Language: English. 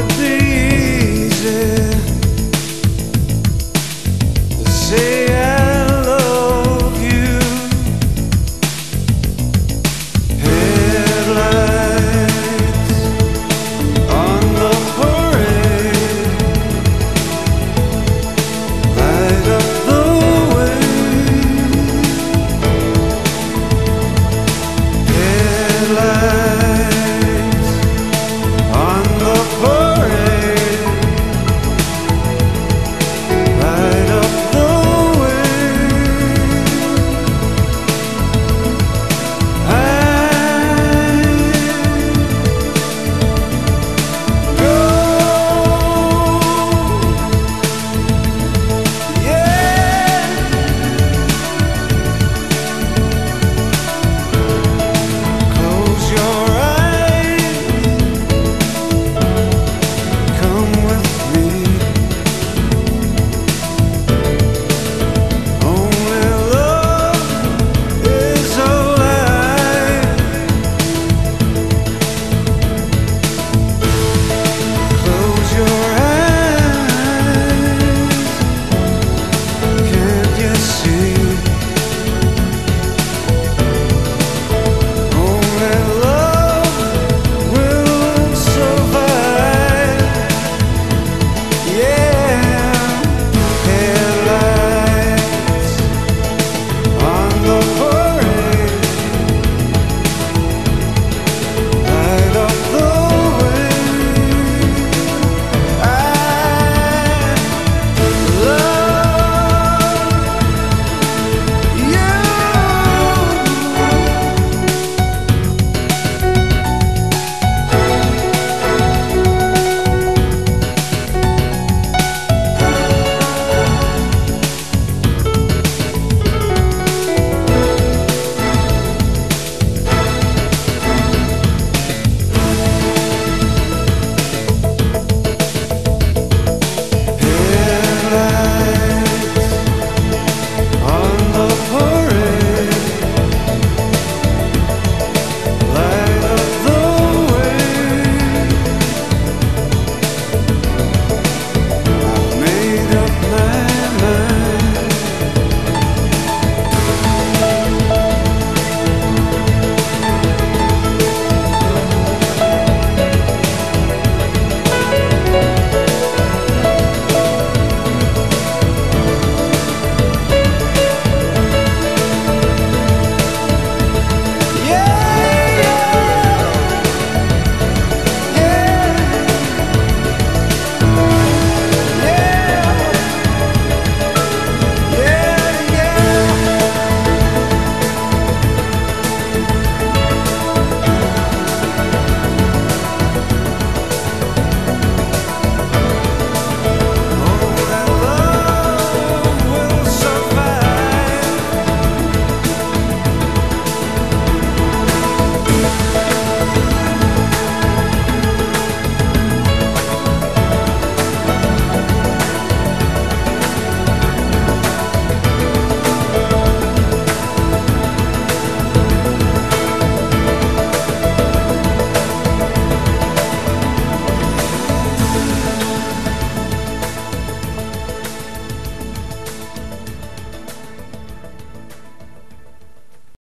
would do